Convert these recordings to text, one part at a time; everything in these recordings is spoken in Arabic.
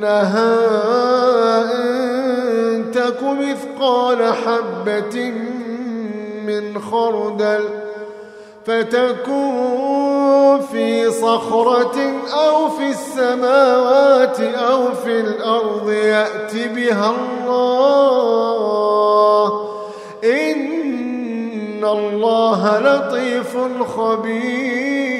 إنها إن تك مثقال حبة من خردل فتكون في صخرة أو في السماوات أو في الأرض يأت بها الله. إن الله لطيف خبير.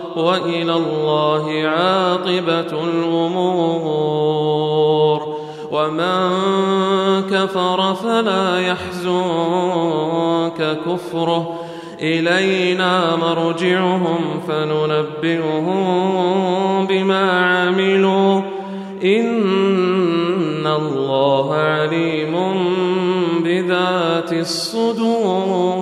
وإلى الله عاقبة الأمور. ومن كفر فلا يحزنك كفره. إلينا مرجعهم فننبئهم بما عملوا. إن الله عليم بذات الصدور.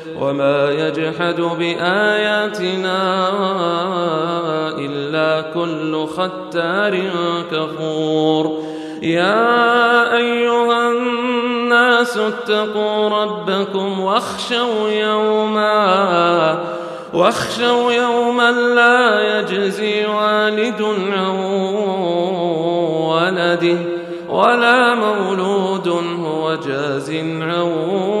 وما يجحد بآياتنا إلا كل ختار كفور يا أيها الناس اتقوا ربكم واخشوا يوما واخشوا يوما لا يجزي والد عن ولده ولا مولود هو جاز عن